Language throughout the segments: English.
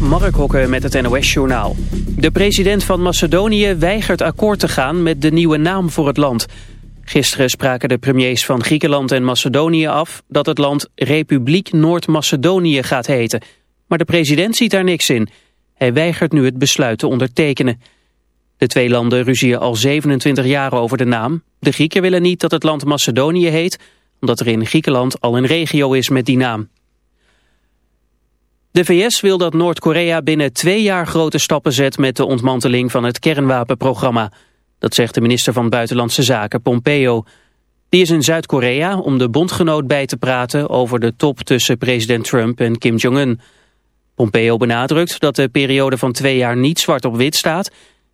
Mark Hokke met het NOS-journaal. De president van Macedonië weigert akkoord te gaan met de nieuwe naam voor het land. Gisteren spraken de premiers van Griekenland en Macedonië af... dat het land Republiek Noord-Macedonië gaat heten. Maar de president ziet daar niks in. Hij weigert nu het besluit te ondertekenen. De twee landen ruzien al 27 jaar over de naam. De Grieken willen niet dat het land Macedonië heet... omdat er in Griekenland al een regio is met die naam. De VS wil dat Noord-Korea binnen twee jaar grote stappen zet met de ontmanteling van het kernwapenprogramma. Dat zegt de minister van Buitenlandse Zaken, Pompeo. Die is in Zuid-Korea om de bondgenoot bij te praten over de top tussen president Trump en Kim Jong-un. Pompeo benadrukt dat de periode van twee jaar niet zwart op wit staat.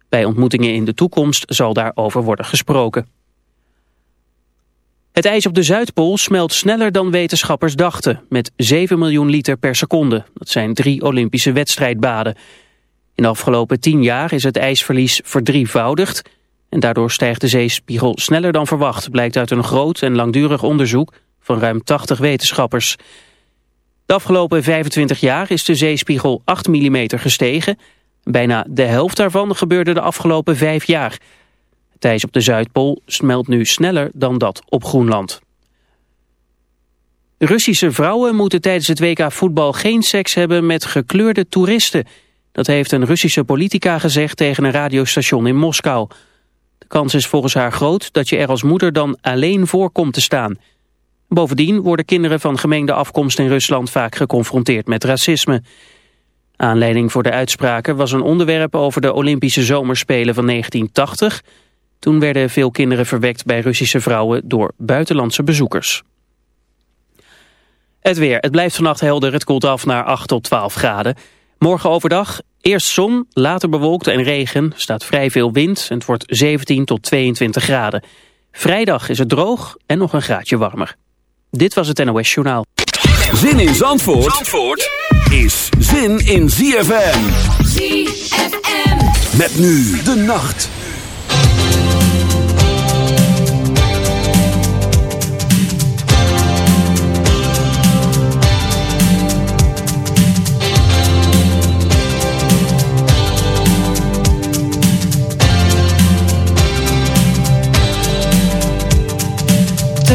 Bij ontmoetingen in de toekomst zal daarover worden gesproken. Het ijs op de Zuidpool smelt sneller dan wetenschappers dachten, met 7 miljoen liter per seconde. Dat zijn drie Olympische wedstrijdbaden. In de afgelopen tien jaar is het ijsverlies verdrievoudigd en daardoor stijgt de zeespiegel sneller dan verwacht, blijkt uit een groot en langdurig onderzoek van ruim 80 wetenschappers. De afgelopen 25 jaar is de zeespiegel 8 mm gestegen. Bijna de helft daarvan gebeurde de afgelopen vijf jaar. Ijs op de Zuidpool smelt nu sneller dan dat op Groenland. Russische vrouwen moeten tijdens het WK voetbal geen seks hebben met gekleurde toeristen. Dat heeft een Russische politica gezegd tegen een radiostation in Moskou. De kans is volgens haar groot dat je er als moeder dan alleen voor komt te staan. Bovendien worden kinderen van gemengde afkomst in Rusland vaak geconfronteerd met racisme. Aanleiding voor de uitspraken was een onderwerp over de Olympische Zomerspelen van 1980... Toen werden veel kinderen verwekt bij Russische vrouwen door buitenlandse bezoekers. Het weer. Het blijft vannacht helder. Het koelt af naar 8 tot 12 graden. Morgen overdag eerst zon, later bewolkt en regen. staat vrij veel wind en het wordt 17 tot 22 graden. Vrijdag is het droog en nog een graadje warmer. Dit was het NOS Journaal. Zin in Zandvoort, Zandvoort is zin in ZFM. ZFM. Met nu de nacht.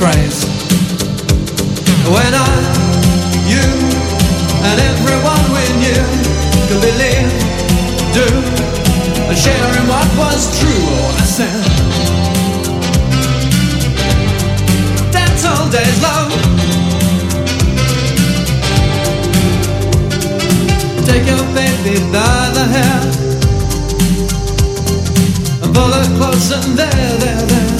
craze. When I, you, and everyone we knew could believe, do, and sharing what was true. I said, dance all days long. Take your baby by the hair and pull her close there, there, there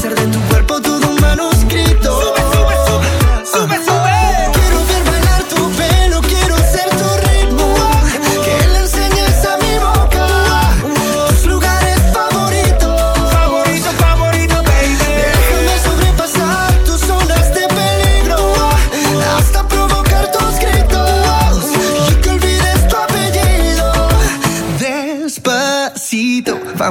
hacer de tu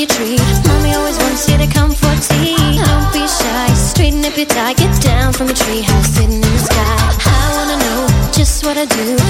Your tree. Mommy always wants you to come for tea. Don't be shy, straighten up your tie. Get down from a tree house sitting in the sky. I wanna know just what I do.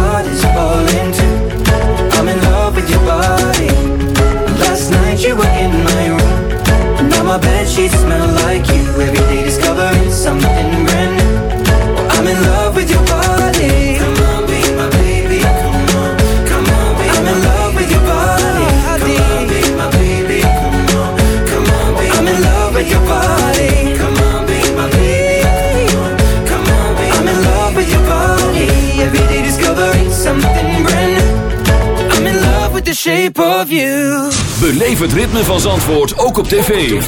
shape you. Het ritme van Zandvoort ook op tv.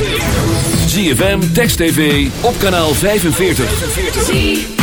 ZFM, Text TV, op kanaal 45.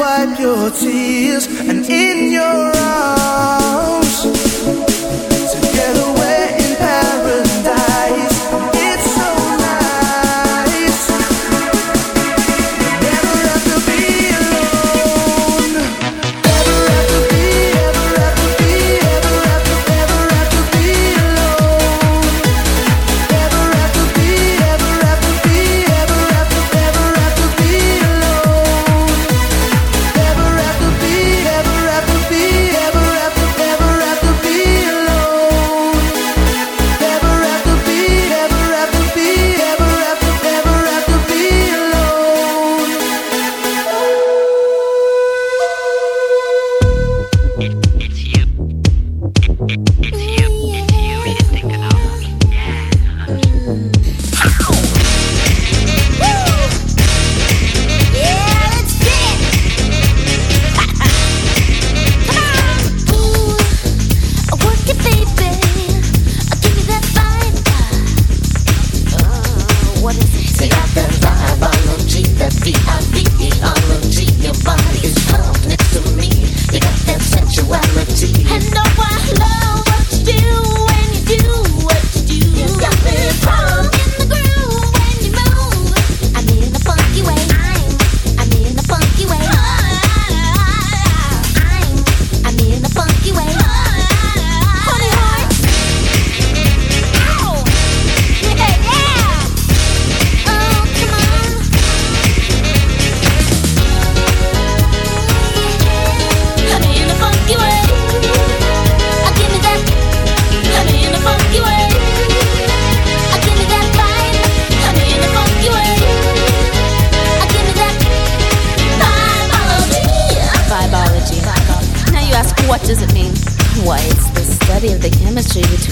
wipe your tears and in your arms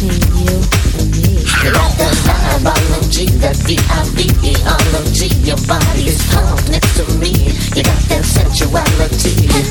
you and me. You got the that Your body is hot next to me. You got that sensuality.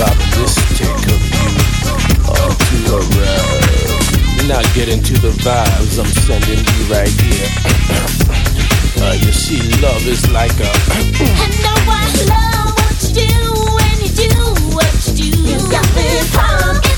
optimistic of you are to arrive. You're not getting the vibes I'm sending you right here. uh, you see, love is like a. I know I love what you do when you do what you do. You got me pumping.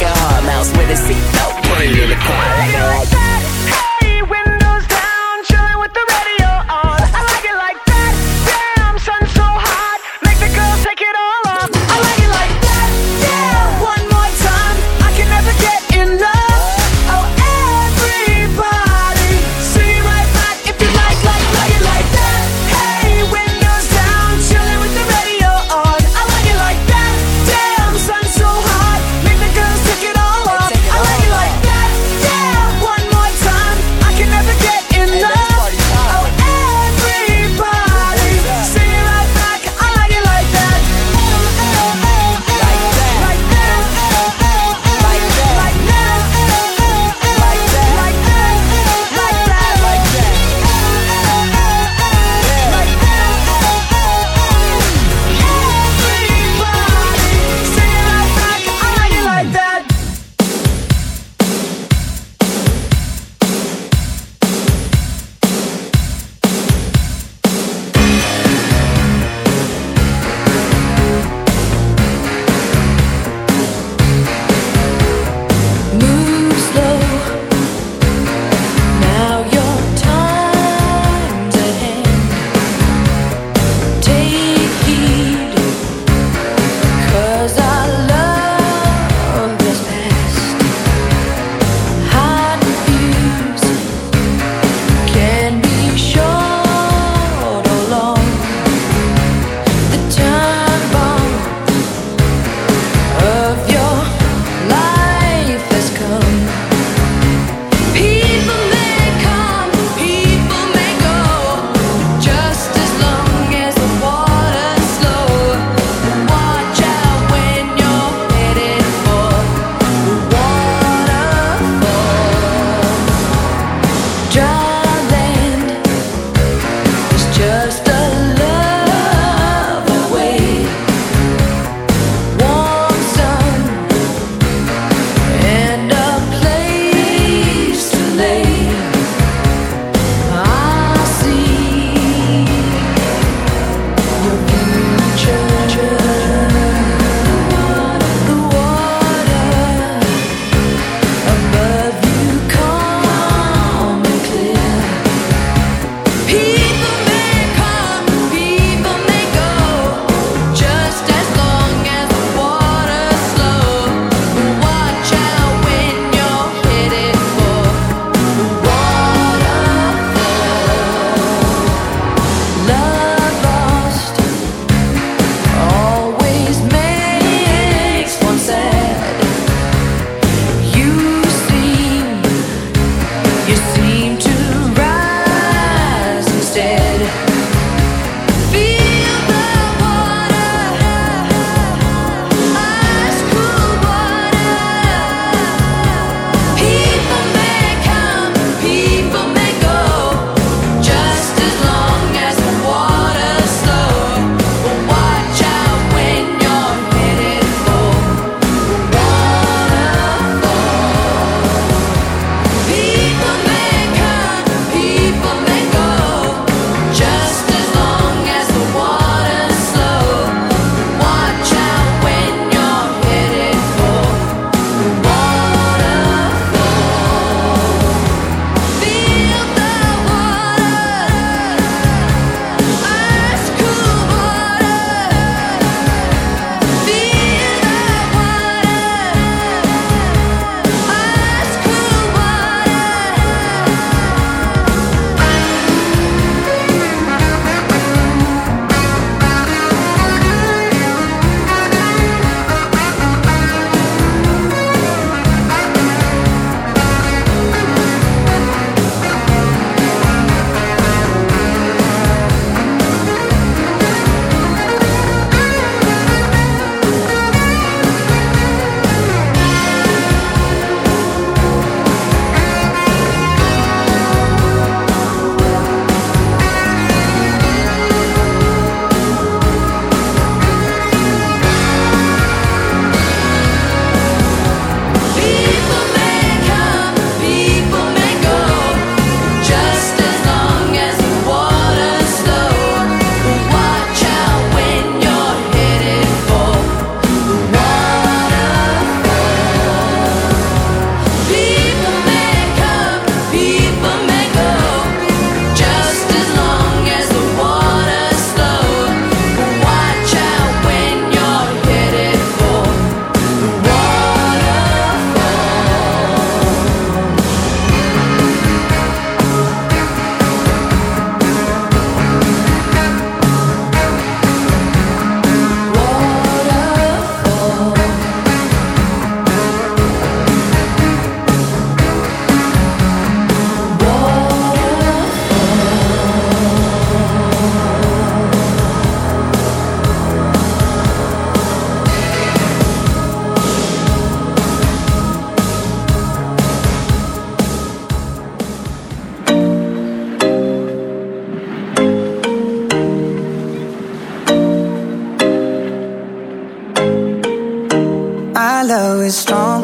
a hard mouse with a seatbelt. Put it in the. I like that. Hey, windows down, chilling with the radio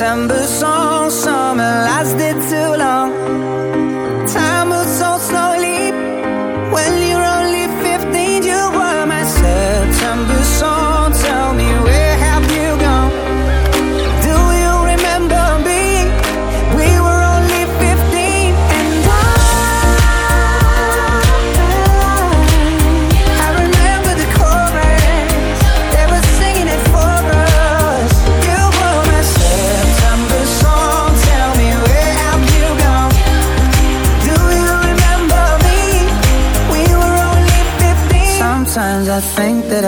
September song, summer lasted too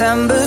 September